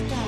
está.